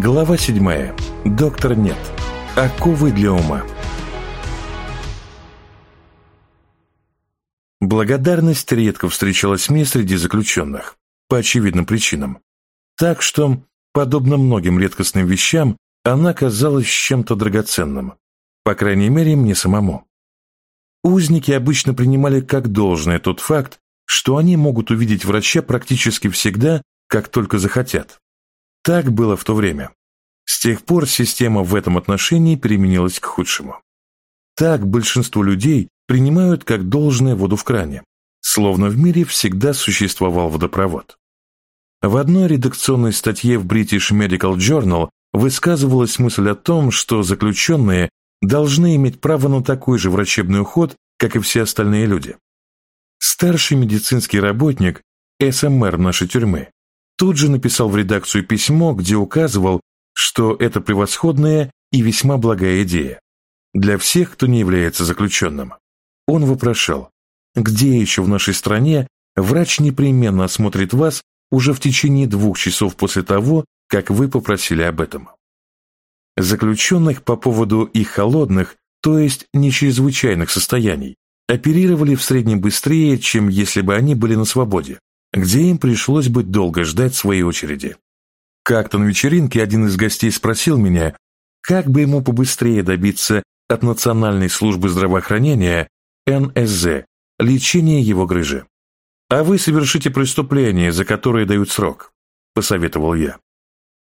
Глава 7. Доктор нет. Оковы для ума. Благодарность редко встречалась мне среди заключенных, по очевидным причинам. Так что, подобно многим редкостным вещам, она казалась чем-то драгоценным, по крайней мере, мне самому. Узники обычно принимали как должное тот факт, что они могут увидеть врача практически всегда, как только захотят. Так было в то время. С тех пор система в этом отношении переменилась к худшему. Так большинство людей принимают как должное воду в кране, словно в мире всегда существовал водопровод. В одной редакционной статье в British Medical Journal высказывалась мысль о том, что заключенные должны иметь право на такой же врачебный уход, как и все остальные люди. Старший медицинский работник, СМР нашей тюрьмы, тут же написал в редакцию письмо, где указывал, что это превосходная и весьма благая идея для всех, кто не является заключенным. Он вопрошал, где еще в нашей стране врач непременно осмотрит вас уже в течение двух часов после того, как вы попросили об этом. Заключенных по поводу их холодных, то есть не чрезвычайных состояний, оперировали в среднем быстрее, чем если бы они были на свободе, где им пришлось бы долго ждать своей очереди. Как-то на вечеринке один из гостей спросил меня, как бы ему побыстрее добиться от Национальной службы здравоохранения НСЗ лечения его грыжи. «А вы совершите преступление, за которое дают срок», – посоветовал я.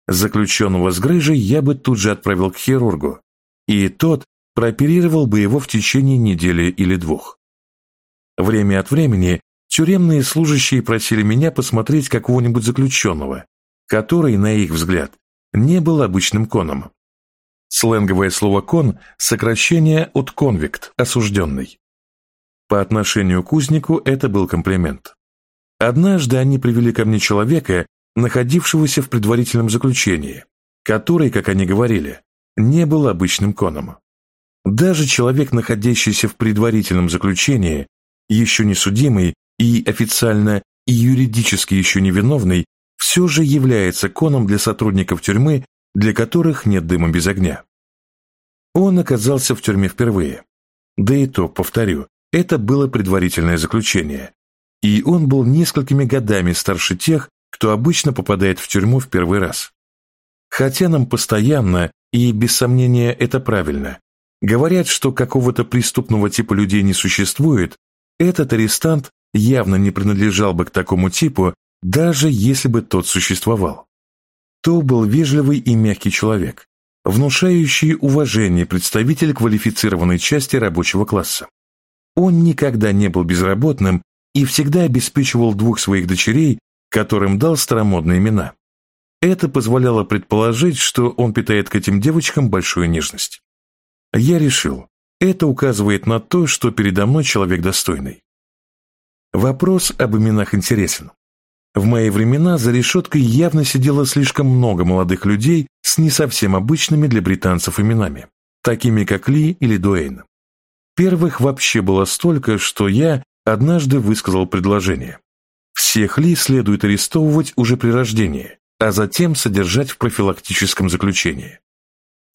Заключенного с грыжей я бы тут же отправил к хирургу, и тот прооперировал бы его в течение недели или двух. Время от времени тюремные служащие просили меня посмотреть какого-нибудь заключенного, который, на их взгляд, не был обычным коном. Сленговое слово «кон» – сокращение от «конвикт» – осужденный. По отношению к узнику это был комплимент. Однажды они привели ко мне человека, находившегося в предварительном заключении, который, как они говорили, не был обычным коном. Даже человек, находящийся в предварительном заключении, еще не судимый и официально и юридически еще невиновный, все же является коном для сотрудников тюрьмы, для которых нет дыма без огня. Он оказался в тюрьме впервые. Да и то, повторю, это было предварительное заключение, и он был несколькими годами старше тех, кто обычно попадает в тюрьму в первый раз. Хотя нам постоянно, и без сомнения это правильно, говорят, что какого-то преступного типа людей не существует, этот арестант явно не принадлежал бы к такому типу, даже если бы тот существовал. То был вежливый и мягкий человек, внушающий уважение представитель квалифицированной части рабочего класса. Он никогда не был безработным и всегда обеспечивал двух своих дочерей, которым дал старомодные имена. Это позволяло предположить, что он питает к этим девочкам большую нежность. Я решил, это указывает на то, что передо мной человек достойный. Вопрос об именах интересен. В мои времена за решеткой явно сидело слишком много молодых людей с не совсем обычными для британцев именами, такими как Ли или Дуэйн. Первых вообще было столько, что я однажды высказал предложение. Всех Ли следует арестовывать уже при рождении, а затем содержать в профилактическом заключении.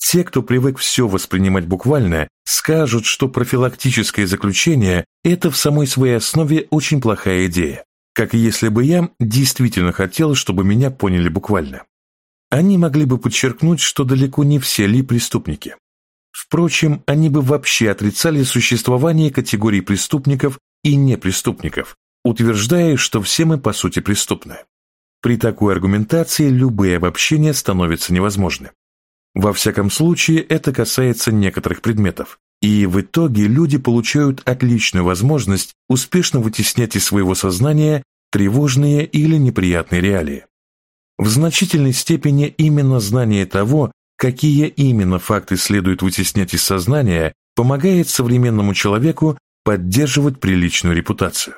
Те, кто привык все воспринимать буквально, скажут, что профилактическое заключение – это в самой своей основе очень плохая идея, как если бы я действительно хотел, чтобы меня поняли буквально. Они могли бы подчеркнуть, что далеко не все ли преступники. Впрочем, они бы вообще отрицали существование категорий преступников и непреступников, утверждая, что все мы по сути преступны. При такой аргументации любые обобщения становятся невозможны. Во всяком случае, это касается некоторых предметов, и в итоге люди получают отличную возможность успешно вытеснять из своего сознания тревожные или неприятные реалии. В значительной степени именно знание того, какие именно факты следует вытеснять из сознания, помогает современному человеку поддерживать приличную репутацию.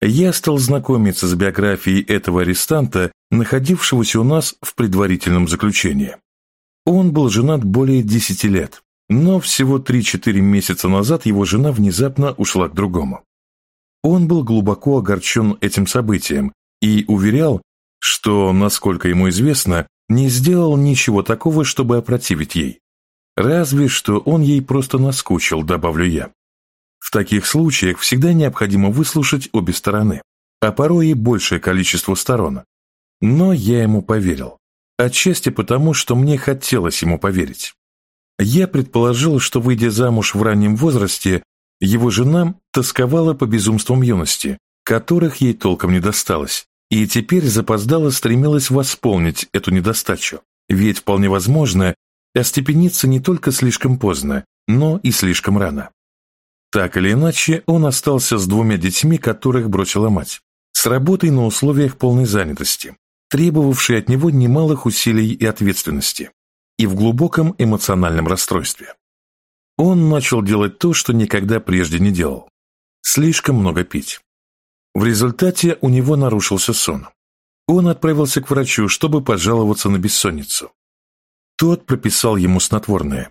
Я стал знакомиться с биографией этого арестанта, находившегося у нас в предварительном заключении. Он был женат более 10 лет, но всего 3-4 месяца назад его жена внезапно ушла к другому. Он был глубоко огорчен этим событием и уверял, что, насколько ему известно, не сделал ничего такого, чтобы опротивить ей. Разве что он ей просто наскучил, добавлю я. В таких случаях всегда необходимо выслушать обе стороны, а порой и большее количество сторон. Но я ему поверил. Отчасти потому, что мне хотелось ему поверить. Я предположил, что, выйдя замуж в раннем возрасте, его жена тосковала по безумствам юности, которых ей толком не досталось, и теперь запоздало стремилась восполнить эту недостачу, ведь вполне возможно остепениться не только слишком поздно, но и слишком рано. Так или иначе, он остался с двумя детьми, которых бросила мать, с работой на условиях полной занятости, требовавшей от него немалых усилий и ответственности, и в глубоком эмоциональном расстройстве. Он начал делать то, что никогда прежде не делал. Слишком много пить. В результате у него нарушился сон. Он отправился к врачу, чтобы пожаловаться на бессонницу. Тот прописал ему снотворное.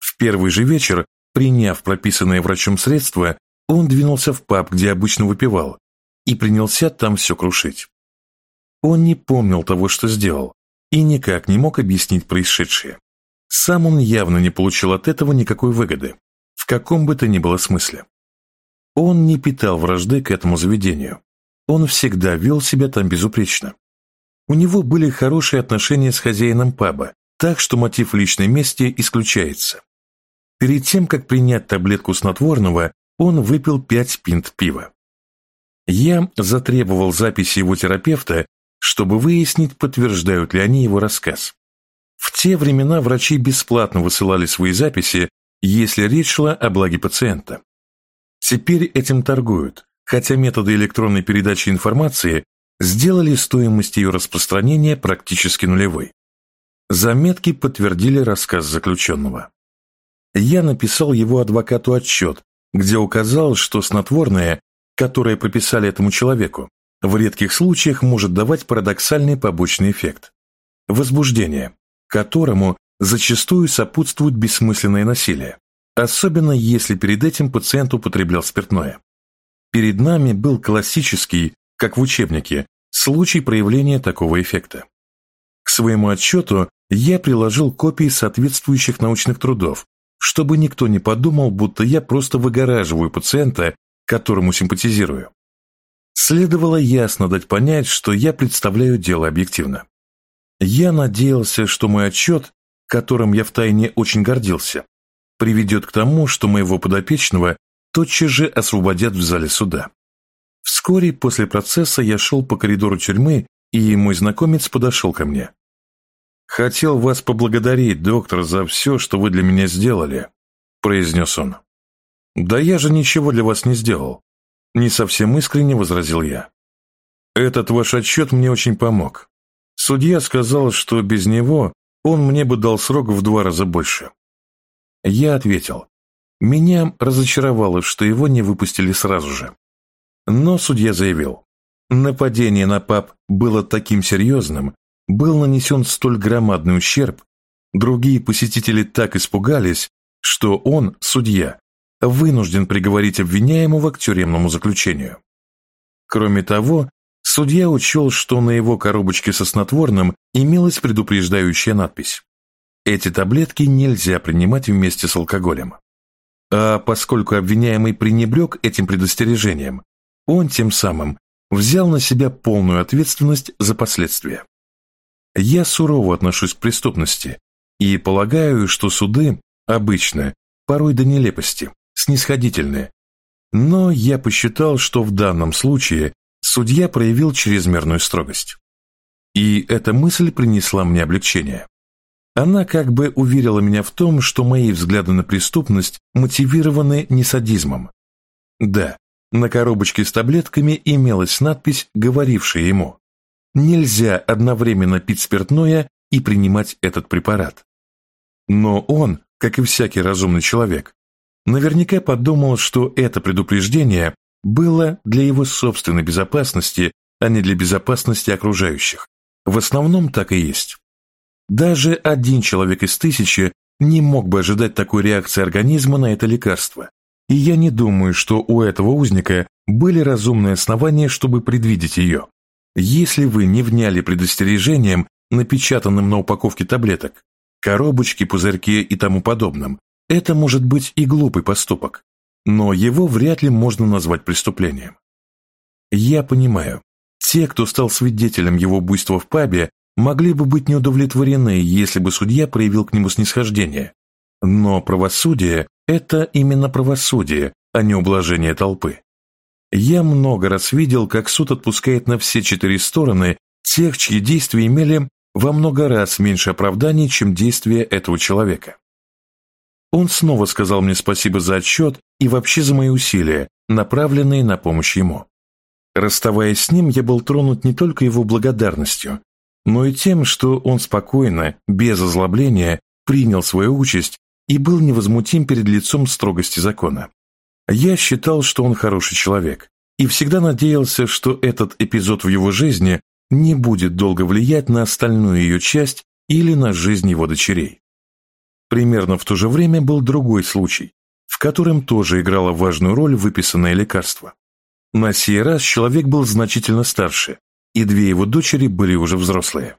В первый же вечер, приняв прописанное врачом средство, он двинулся в паб, где обычно выпивал, и принялся там все крушить. Он не помнил того, что сделал, и никак не мог объяснить происшедшее. Сам он явно не получил от этого никакой выгоды, в каком бы то ни было смысле. Он не питал вражды к этому заведению. Он всегда вел себя там безупречно. У него были хорошие отношения с хозяином паба, так что мотив личной мести исключается. Перед тем, как принять таблетку снотворного, он выпил пять пинт пива. Я затребовал записи его терапевта, чтобы выяснить, подтверждают ли они его рассказ. В те времена врачи бесплатно высылали свои записи, если речь шла о благе пациента. Теперь этим торгуют, хотя методы электронной передачи информации сделали стоимость ее распространения практически нулевой. Заметки подтвердили рассказ заключенного. Я написал его адвокату отчет, где указал, что снотворное, которое прописали этому человеку, в редких случаях может давать парадоксальный побочный эффект – возбуждение, которому зачастую сопутствует бессмысленное насилие, особенно если перед этим пациент употреблял спиртное. Перед нами был классический, как в учебнике, случай проявления такого эффекта. К своему отчету я приложил копии соответствующих научных трудов, чтобы никто не подумал, будто я просто выгораживаю пациента, которому симпатизирую. Следовало ясно дать понять, что я представляю дело объективно. Я надеялся, что мой отчет, которым я втайне очень гордился, приведет к тому, что моего подопечного тотчас же освободят в зале суда. Вскоре после процесса я шел по коридору тюрьмы, и мой знакомец подошел ко мне. «Хотел вас поблагодарить, доктор, за все, что вы для меня сделали», – произнес он. «Да я же ничего для вас не сделал. Не совсем искренне возразил я. Этот ваш отчет мне очень помог. Судья сказал, что без него он мне бы дал срок в два раза больше. Я ответил. Меня разочаровало, что его не выпустили сразу же. Но судья заявил, нападение на пап было таким серьезным, был нанесен столь громадный ущерб, другие посетители так испугались, что он, судья, вынужден приговорить обвиняемого к тюремному заключению. Кроме того, судья учел, что на его коробочке со снотворным имелась предупреждающая надпись. Эти таблетки нельзя принимать вместе с алкоголем. А поскольку обвиняемый пренебрег этим предостережением, он тем самым взял на себя полную ответственность за последствия. Я сурово отношусь к преступности и полагаю, что суды обычно, порой до нелепости, снисходительны. Но я посчитал, что в данном случае судья проявил чрезмерную строгость. И эта мысль принесла мне облегчение. Она как бы уверила меня в том, что мои взгляды на преступность мотивированы не садизмом. Да, на коробочке с таблетками имелась надпись, говорившая ему «Нельзя одновременно пить спиртное и принимать этот препарат». Но он, как и всякий разумный человек, наверняка подумал, что это предупреждение было для его собственной безопасности, а не для безопасности окружающих. В основном так и есть. Даже один человек из тысячи не мог бы ожидать такой реакции организма на это лекарство. И я не думаю, что у этого узника были разумные основания, чтобы предвидеть ее. Если вы не вняли предостережением напечатанным на упаковке таблеток, коробочке, пузырьке и тому подобном, это может быть и глупый поступок, но его вряд ли можно назвать преступлением. Я понимаю, те, кто стал свидетелем его буйства в пабе, могли бы быть неудовлетворены, если бы судья проявил к нему снисхождение. Но правосудие – это именно правосудие, а не ублажение толпы. Я много раз видел, как суд отпускает на все четыре стороны тех, чьи действия имели во много раз меньше оправданий, чем действия этого человека. Он снова сказал мне спасибо за отчет и вообще за мои усилия, направленные на помощь ему. Расставаясь с ним, я был тронут не только его благодарностью, но и тем, что он спокойно, без озлобления, принял свою участь и был невозмутим перед лицом строгости закона. Я считал, что он хороший человек, и всегда надеялся, что этот эпизод в его жизни не будет долго влиять на остальную ее часть или на жизнь его дочерей. Примерно в то же время был другой случай, в котором тоже играло важную роль выписанное лекарство. На сей раз человек был значительно старше, и две его дочери были уже взрослые.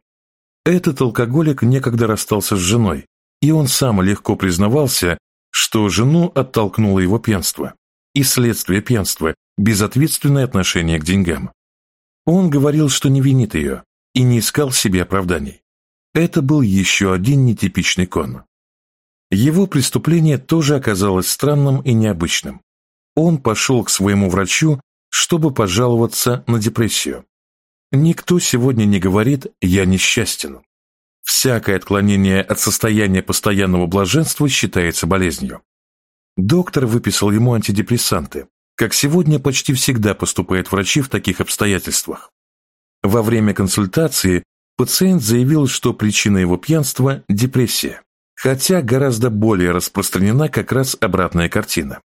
Этот алкоголик некогда расстался с женой, и он сам легко признавался, что жену оттолкнуло его пьянство, и следствие пьянства – безответственное отношение к деньгам. Он говорил, что не винит ее, и не искал себе оправданий. Это был еще один нетипичный кон. Его преступление тоже оказалось странным и необычным. Он пошел к своему врачу, чтобы пожаловаться на депрессию. Никто сегодня не говорит «я несчастен». Всякое отклонение от состояния постоянного блаженства считается болезнью. Доктор выписал ему антидепрессанты, как сегодня почти всегда поступают врачи в таких обстоятельствах. Во время консультации пациент заявил, что причина его пьянства – депрессия хотя гораздо более распространена как раз обратная картина.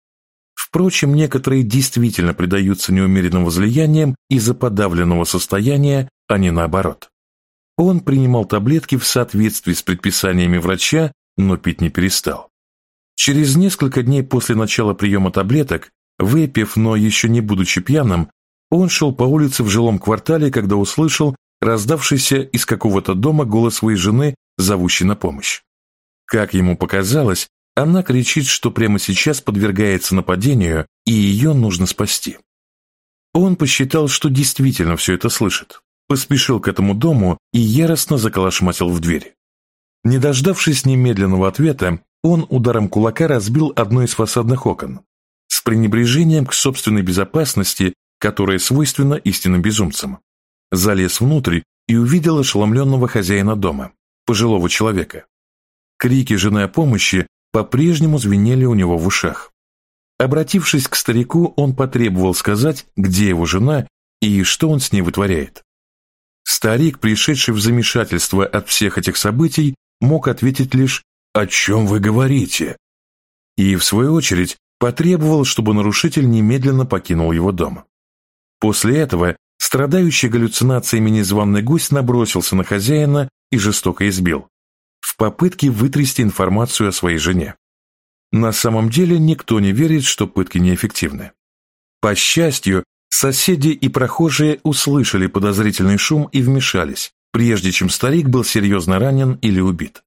Впрочем, некоторые действительно предаются неумеренным возлияниям из-за подавленного состояния, а не наоборот. Он принимал таблетки в соответствии с предписаниями врача, но пить не перестал. Через несколько дней после начала приема таблеток, выпив, но еще не будучи пьяным, он шел по улице в жилом квартале, когда услышал раздавшийся из какого-то дома голос своей жены, зовущий на помощь. Как ему показалось, она кричит, что прямо сейчас подвергается нападению, и ее нужно спасти. Он посчитал, что действительно все это слышит, поспешил к этому дому и яростно заколошматил в дверь. Не дождавшись немедленного ответа, он ударом кулака разбил одно из фасадных окон, с пренебрежением к собственной безопасности, которая свойственна истинным безумцам. Залез внутрь и увидел ошеломленного хозяина дома, пожилого человека. Крики жены о помощи по-прежнему звенели у него в ушах. Обратившись к старику, он потребовал сказать, где его жена и что он с ней вытворяет. Старик, пришедший в замешательство от всех этих событий, мог ответить лишь «О чем вы говорите?» и, в свою очередь, потребовал, чтобы нарушитель немедленно покинул его дом. После этого страдающий галлюцинациями незваный гость набросился на хозяина и жестоко избил попытке вытрясти информацию о своей жене. На самом деле никто не верит, что пытки неэффективны. По счастью, соседи и прохожие услышали подозрительный шум и вмешались, прежде чем старик был серьезно ранен или убит.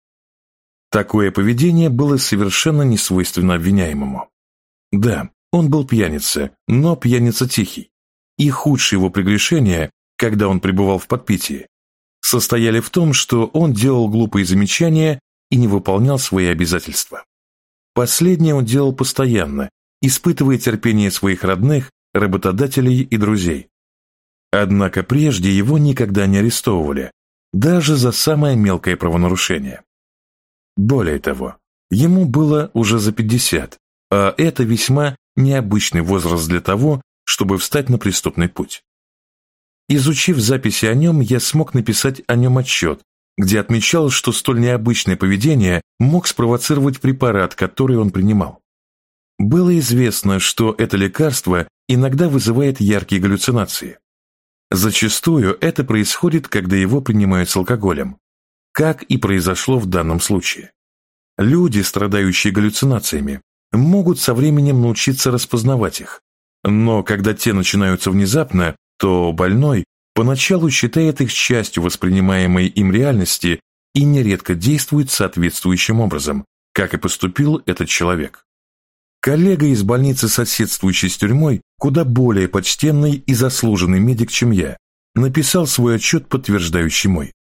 Такое поведение было совершенно не свойственно обвиняемому. Да, он был пьяница, но пьяница тихий. И худшее его прегрешение, когда он пребывал в подпитии, состояли в том, что он делал глупые замечания и не выполнял свои обязательства. Последнее он делал постоянно, испытывая терпение своих родных, работодателей и друзей. Однако прежде его никогда не арестовывали, даже за самое мелкое правонарушение. Более того, ему было уже за 50, а это весьма необычный возраст для того, чтобы встать на преступный путь. Изучив записи о нем, я смог написать о нем отчет, где отмечал, что столь необычное поведение мог спровоцировать препарат, который он принимал. Было известно, что это лекарство иногда вызывает яркие галлюцинации. Зачастую это происходит, когда его принимают с алкоголем, как и произошло в данном случае. Люди, страдающие галлюцинациями, могут со временем научиться распознавать их, но когда те начинаются внезапно, то больной поначалу считает их частью воспринимаемой им реальности и нередко действует соответствующим образом, как и поступил этот человек. Коллега из больницы, соседствующей с тюрьмой, куда более почтенный и заслуженный медик, чем я, написал свой отчет, подтверждающий мой.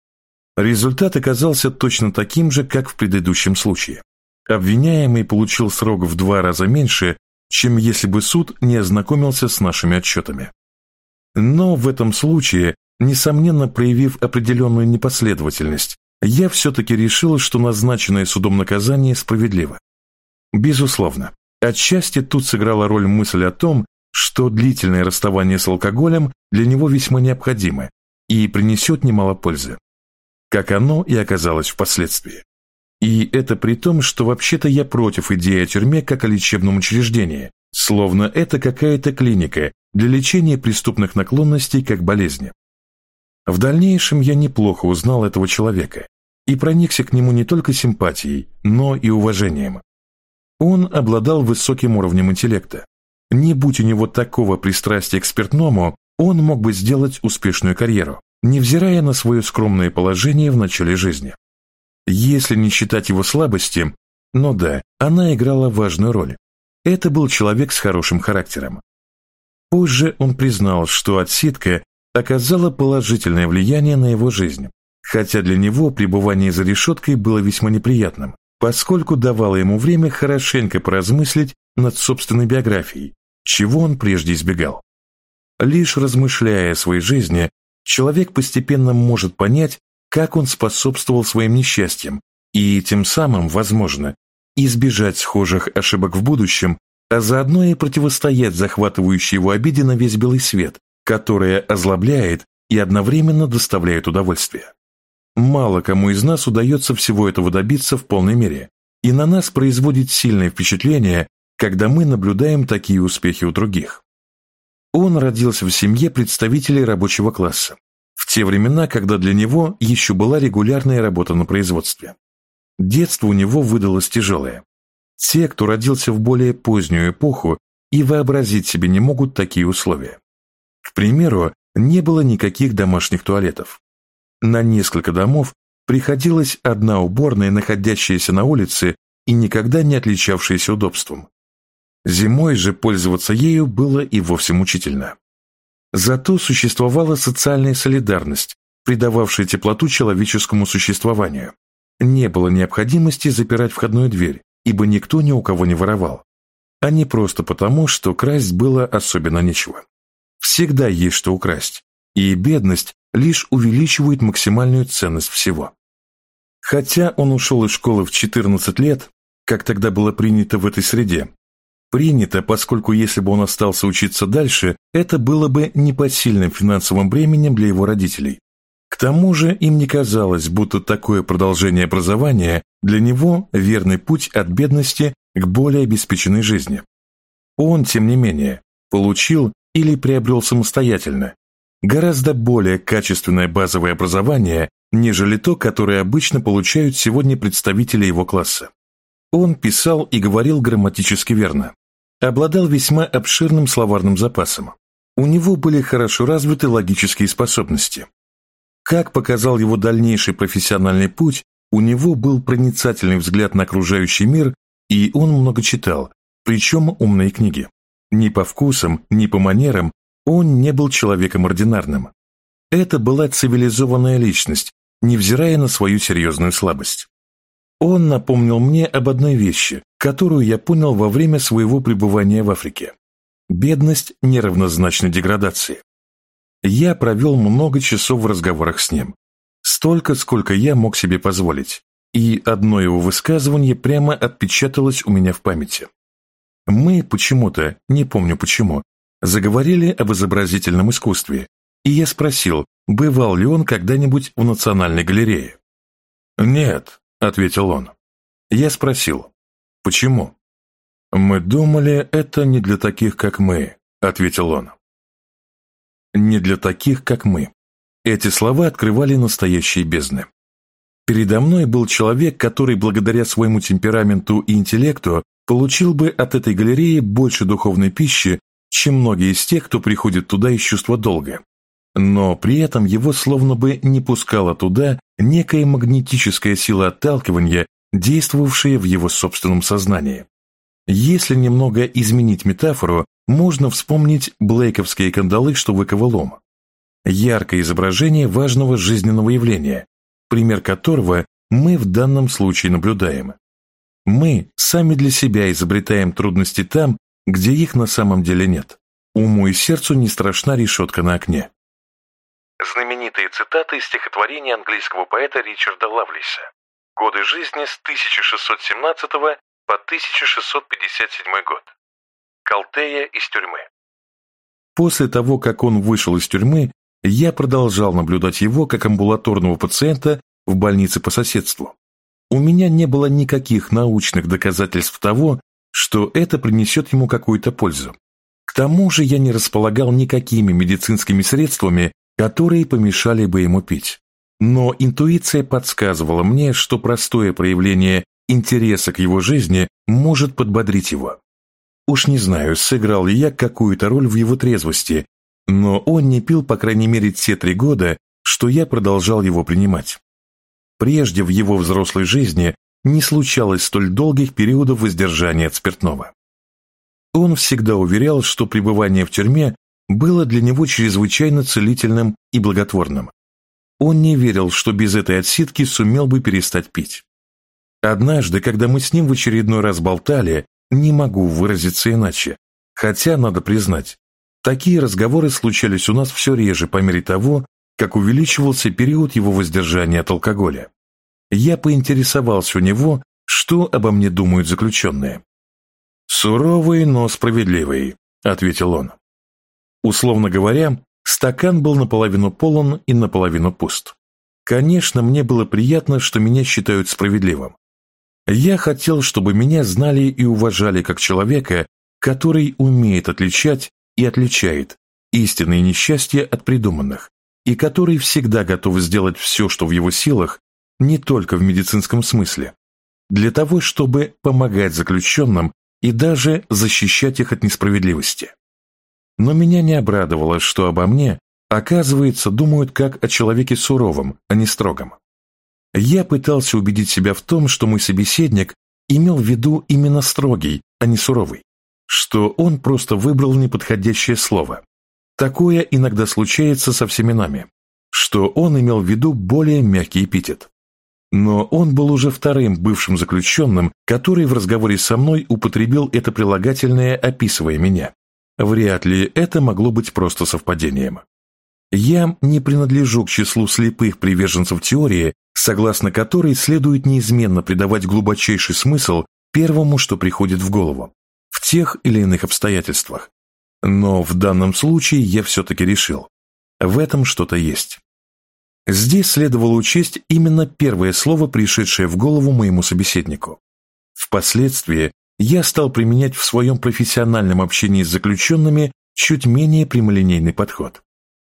Результат оказался точно таким же, как в предыдущем случае. Обвиняемый получил срок в два раза меньше, чем если бы суд не ознакомился с нашими отчетами. Но в этом случае, несомненно проявив определенную непоследовательность, я все-таки решил, что назначенное судом наказание справедливо. Безусловно, отчасти тут сыграла роль мысль о том, что длительное расставание с алкоголем для него весьма необходимо и принесет немало пользы, как оно и оказалось впоследствии. И это при том, что вообще-то я против идеи о тюрьме как о лечебном учреждении, словно это какая-то клиника для лечения преступных наклонностей как болезни. В дальнейшем я неплохо узнал этого человека и проникся к нему не только симпатией, но и уважением. Он обладал высоким уровнем интеллекта, не будь у него такого пристрастия к спиртному, он мог бы сделать успешную карьеру, невзирая на свое скромное положение в начале жизни. Если не считать его слабости, но да, она играла важную роль. Это был человек с хорошим характером. Позже он признал, что отсидка оказала положительное влияние на его жизнь, хотя для него пребывание за решеткой было весьма неприятным, поскольку давало ему время хорошенько поразмыслить над собственной биографией чего он прежде избегал. Лишь размышляя о своей жизни, человек постепенно может понять, как он способствовал своим несчастьям и тем самым, возможно, избежать схожих ошибок в будущем, а заодно и противостоять захватывающей его обиде на весь белый свет, которая озлобляет и одновременно доставляет удовольствие. Мало кому из нас удается всего этого добиться в полной мере, и на нас производит сильное впечатление когда мы наблюдаем такие успехи у других. Он родился в семье представителей рабочего класса, в те времена, когда для него еще была регулярная работа на производстве. Детство у него выдалось тяжелое. Те, кто родился в более позднюю эпоху, и вообразить себе не могут такие условия. К примеру, не было никаких домашних туалетов. На несколько домов приходилась одна уборная, находящаяся на улице и никогда не отличавшаяся удобством. Зимой же пользоваться ею было и вовсе мучительно. Зато существовала социальная солидарность, придававшая теплоту человеческому существованию. Не было необходимости запирать входную дверь, ибо никто ни у кого не воровал. А не просто потому, что красть было особенно нечего. Всегда есть что украсть, и бедность лишь увеличивает максимальную ценность всего. Хотя он ушел из школы в 14 лет, как тогда было принято в этой среде, принято, поскольку если бы он остался учиться дальше, это было бы непосильным финансовым бременем для его родителей. К тому же им не казалось, будто такое продолжение образования для него верный путь от бедности к более обеспеченной жизни. Он, тем не менее, получил или приобрел самостоятельно гораздо более качественное базовое образование, нежели то, которое обычно получают сегодня представители его класса. Он писал и говорил грамматически верно обладал весьма обширным словарным запасом. У него были хорошо развиты логические способности. Как показал его дальнейший профессиональный путь, у него был проницательный взгляд на окружающий мир, и он много читал, причем умные книги. Ни по вкусам, ни по манерам он не был человеком ординарным. Это была цивилизованная личность, невзирая на свою серьезную слабость. Он напомнил мне об одной вещи, которую я понял во время своего пребывания в Африке. Бедность неравнозначна деградации. Я провел много часов в разговорах с ним. Столько, сколько я мог себе позволить. И одно его высказывание прямо отпечаталось у меня в памяти. Мы почему-то, не помню почему, заговорили об изобразительном искусстве, и я спросил, бывал ли он когда-нибудь в Национальной галерее. «Нет», ответил он. Я спросил, почему? Мы думали, это не для таких, как мы, ответил он. Не для таких, как мы. Эти слова открывали настоящие бездны. Передо мной был человек, который благодаря своему темпераменту и интеллекту получил бы от этой галереи больше духовной пищи, чем многие из тех, кто приходит туда из чувства долга. но при этом его словно бы не пускала туда некая магнетическая сила отталкивания, действовавшая в его собственном сознании. Если немного изменить метафору, можно вспомнить блейковские кандалы, что выковал ом. Яркое изображение важного жизненного явления, пример которого мы в данном случае наблюдаем. Мы сами для себя изобретаем трудности там, где их на самом деле нет. Уму и сердцу не страшна решетка на окне. Знаменитые цитаты из стихотворения английского поэта Ричарда Лавлиса. Годы жизни с 1617 по 1657 год. Калтея из тюрьмы. После того, как он вышел из тюрьмы, я продолжал наблюдать его как амбулаторного пациента в больнице по соседству. У меня не было никаких научных доказательств того, что это принесет ему какую-то пользу. К тому же я не располагал никакими медицинскими средствами, которые помешали бы ему пить. Но интуиция подсказывала мне, что простое проявление интереса к его жизни может подбодрить его. Уж не знаю, сыграл ли я какую-то роль в его трезвости, но он не пил, по крайней мере, те три года, что я продолжал его принимать. Прежде в его взрослой жизни не случалось столь долгих периодов воздержания от спиртного. Он всегда уверял, что пребывание в тюрьме было для него чрезвычайно целительным и благотворным. Он не верил, что без этой отсидки сумел бы перестать пить. Однажды, когда мы с ним в очередной раз болтали, не могу выразиться иначе, хотя, надо признать, такие разговоры случались у нас все реже по мере того, как увеличивался период его воздержания от алкоголя. Я поинтересовался у него, что обо мне думают заключенные. «Суровый, но справедливый», — ответил он. Условно говоря, стакан был наполовину полон и наполовину пуст. Конечно, мне было приятно, что меня считают справедливым. Я хотел, чтобы меня знали и уважали как человека, который умеет отличать и отличает истинные несчастья от придуманных, и который всегда готов сделать все, что в его силах, не только в медицинском смысле, для того, чтобы помогать заключенным и даже защищать их от несправедливости. Но меня не обрадовало, что обо мне, оказывается, думают как о человеке суровом, а не строгом. Я пытался убедить себя в том, что мой собеседник имел в виду именно строгий, а не суровый, что он просто выбрал неподходящее слово. Такое иногда случается со всеми нами, что он имел в виду более мягкий эпитет. Но он был уже вторым бывшим заключенным, который в разговоре со мной употребил это прилагательное, описывая меня. Вряд ли это могло быть просто совпадением. Я не принадлежу к числу слепых приверженцев теории, согласно которой следует неизменно придавать глубочайший смысл первому, что приходит в голову, в тех или иных обстоятельствах. Но в данном случае я все-таки решил, в этом что-то есть. Здесь следовало учесть именно первое слово, пришедшее в голову моему собеседнику. Впоследствии я стал применять в своем профессиональном общении с заключенными чуть менее прямолинейный подход.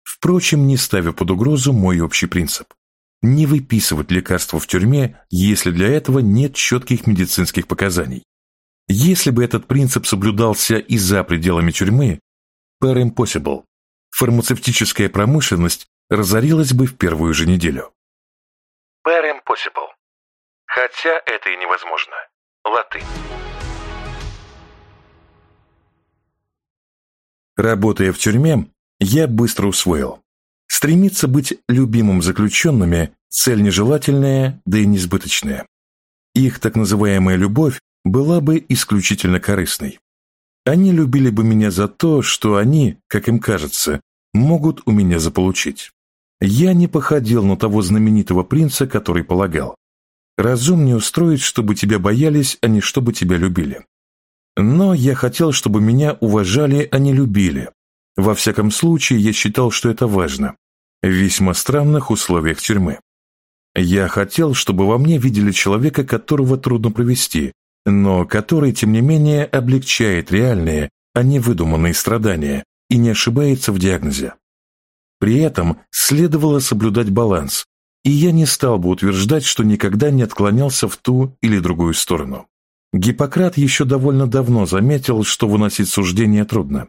Впрочем, не ставя под угрозу мой общий принцип. Не выписывать лекарства в тюрьме, если для этого нет четких медицинских показаний. Если бы этот принцип соблюдался и за пределами тюрьмы, per impossible, фармацевтическая промышленность разорилась бы в первую же неделю. Per impossible. Хотя это и невозможно. Латынь. Работая в тюрьме, я быстро усвоил. Стремиться быть любимым заключенными – цель нежелательная, да и несбыточная. Их так называемая любовь была бы исключительно корыстной. Они любили бы меня за то, что они, как им кажется, могут у меня заполучить. Я не походил на того знаменитого принца, который полагал. Разумнее устроить, чтобы тебя боялись, а не чтобы тебя любили. Но я хотел, чтобы меня уважали, а не любили. Во всяком случае, я считал, что это важно. В весьма странных условиях тюрьмы. Я хотел, чтобы во мне видели человека, которого трудно провести, но который, тем не менее, облегчает реальные, а не выдуманные страдания и не ошибается в диагнозе. При этом следовало соблюдать баланс, и я не стал бы утверждать, что никогда не отклонялся в ту или другую сторону. Гиппократ еще довольно давно заметил, что выносить суждения трудно.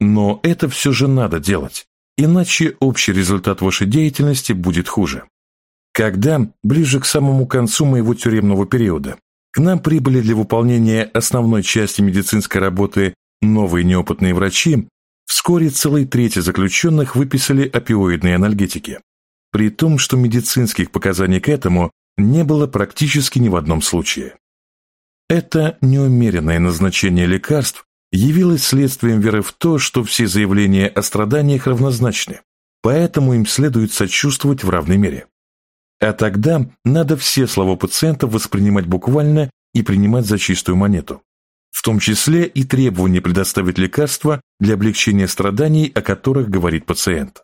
Но это все же надо делать, иначе общий результат вашей деятельности будет хуже. Когда, ближе к самому концу моего тюремного периода, к нам прибыли для выполнения основной части медицинской работы новые неопытные врачи, вскоре целой трети заключенных выписали опиоидные анальгетики, при том, что медицинских показаний к этому не было практически ни в одном случае. Это неумеренное назначение лекарств явилось следствием веры в то, что все заявления о страданиях равнозначны, поэтому им следует сочувствовать в равной мере. А тогда надо все слова пациента воспринимать буквально и принимать за чистую монету, в том числе и требование предоставить лекарства для облегчения страданий, о которых говорит пациент.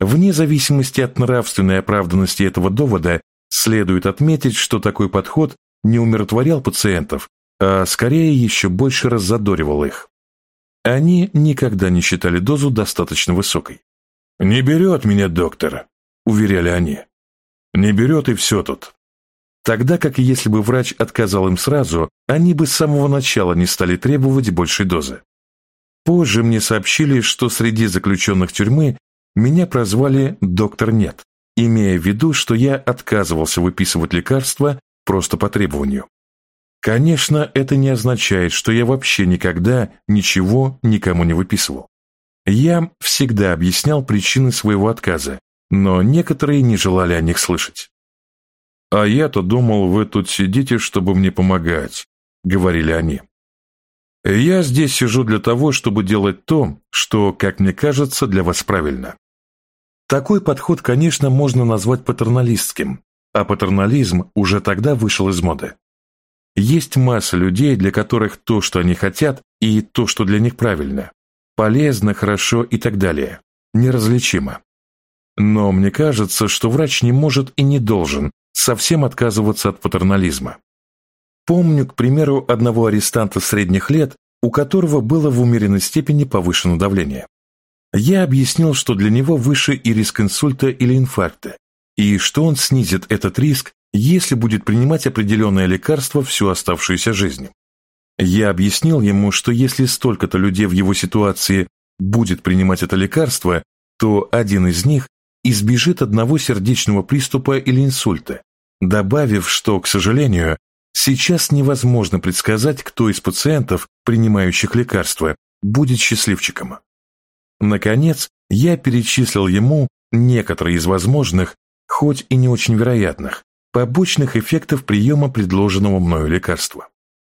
Вне зависимости от нравственной оправданности этого довода, следует отметить, что такой подход не умиротворял пациентов, а скорее еще больше раззадоривал их. Они никогда не считали дозу достаточно высокой. «Не берет меня доктор», — уверяли они. «Не берет и все тут». Тогда как если бы врач отказал им сразу, они бы с самого начала не стали требовать большей дозы. Позже мне сообщили, что среди заключенных тюрьмы меня прозвали «доктор нет», имея в виду, что я отказывался выписывать лекарства просто по требованию. Конечно, это не означает, что я вообще никогда ничего никому не выписывал. Я всегда объяснял причины своего отказа, но некоторые не желали о них слышать. «А я-то думал, вы тут сидите, чтобы мне помогать», — говорили они. «Я здесь сижу для того, чтобы делать то, что, как мне кажется, для вас правильно». Такой подход, конечно, можно назвать патерналистским, а патернализм уже тогда вышел из моды. Есть масса людей, для которых то, что они хотят, и то, что для них правильно, полезно, хорошо и так далее, неразличимо. Но мне кажется, что врач не может и не должен совсем отказываться от патернализма. Помню, к примеру, одного арестанта средних лет, у которого было в умеренной степени повышено давление. Я объяснил, что для него выше и риск инсульта или инфаркта, и что он снизит этот риск, если будет принимать определенное лекарство всю оставшуюся жизнь. Я объяснил ему, что если столько-то людей в его ситуации будет принимать это лекарство, то один из них избежит одного сердечного приступа или инсульта, добавив, что, к сожалению, сейчас невозможно предсказать, кто из пациентов, принимающих лекарства, будет счастливчиком. Наконец, я перечислил ему некоторые из возможных, хоть и не очень вероятных, побочных эффектов приема предложенного мною лекарства.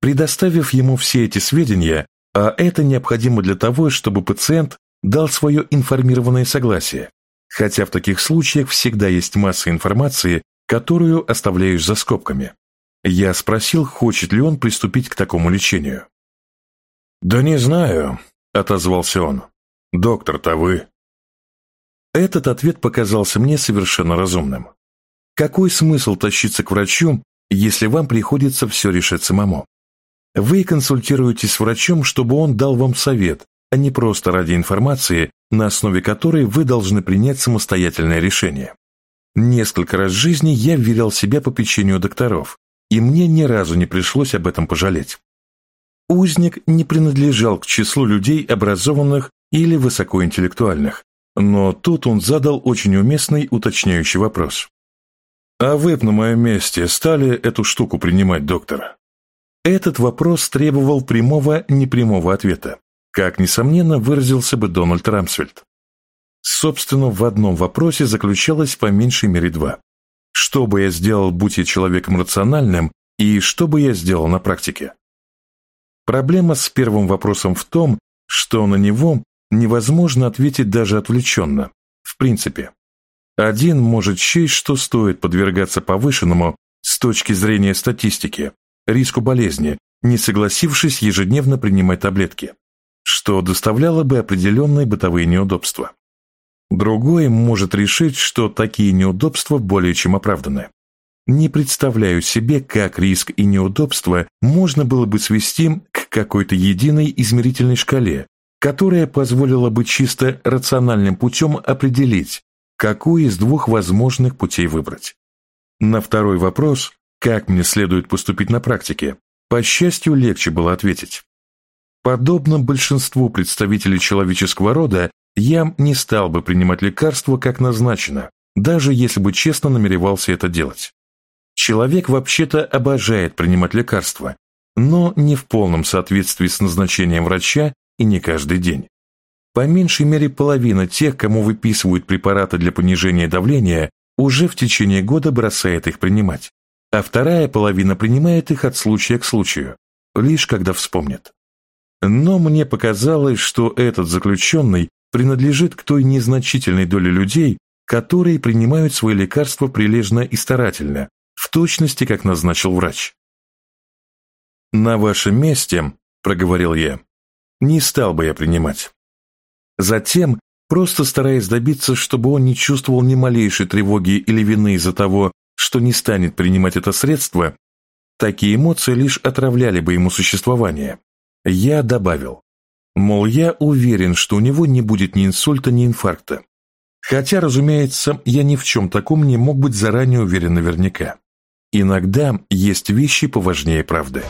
Предоставив ему все эти сведения, а это необходимо для того, чтобы пациент дал свое информированное согласие, хотя в таких случаях всегда есть масса информации, которую оставляешь за скобками. Я спросил, хочет ли он приступить к такому лечению. «Да не знаю», — отозвался он. «Доктор-то вы». Этот ответ показался мне совершенно разумным. Какой смысл тащиться к врачу, если вам приходится все решать самому? Вы консультируетесь с врачом, чтобы он дал вам совет, а не просто ради информации, на основе которой вы должны принять самостоятельное решение. Несколько раз в жизни я вверял себя по печенью докторов, и мне ни разу не пришлось об этом пожалеть. Узник не принадлежал к числу людей образованных или высокоинтеллектуальных, но тут он задал очень уместный уточняющий вопрос. «А вы б на моем месте стали эту штуку принимать, доктор?» Этот вопрос требовал прямого-непрямого ответа, как, несомненно, выразился бы Дональд Рамсфельд. Собственно, в одном вопросе заключалось по меньшей мере два. Что бы я сделал, будь я человеком рациональным, и что бы я сделал на практике? Проблема с первым вопросом в том, что на него невозможно ответить даже отвлеченно, в принципе. Один может счесть, что стоит подвергаться повышенному с точки зрения статистики риску болезни, не согласившись ежедневно принимать таблетки, что доставляло бы определенные бытовые неудобства. Другой может решить, что такие неудобства более чем оправданы. Не представляю себе, как риск и неудобства можно было бы свести к какой-то единой измерительной шкале, которая позволила бы чисто рациональным путем определить, какой из двух возможных путей выбрать. На второй вопрос, как мне следует поступить на практике, по счастью, легче было ответить. Подобно большинству представителей человеческого рода, я не стал бы принимать лекарство как назначено, даже если бы честно намеревался это делать. Человек вообще-то обожает принимать лекарства, но не в полном соответствии с назначением врача и не каждый день. По меньшей мере половина тех, кому выписывают препараты для понижения давления, уже в течение года бросает их принимать, а вторая половина принимает их от случая к случаю, лишь когда вспомнит. Но мне показалось, что этот заключенный принадлежит к той незначительной доле людей, которые принимают свои лекарства прилежно и старательно, в точности, как назначил врач. «На вашем месте», — проговорил я, — «не стал бы я принимать». Затем, просто стараясь добиться, чтобы он не чувствовал ни малейшей тревоги или вины из-за того, что не станет принимать это средство, такие эмоции лишь отравляли бы ему существование. Я добавил, мол, я уверен, что у него не будет ни инсульта, ни инфаркта. Хотя, разумеется, я ни в чем таком не мог быть заранее уверен наверняка. Иногда есть вещи поважнее правды.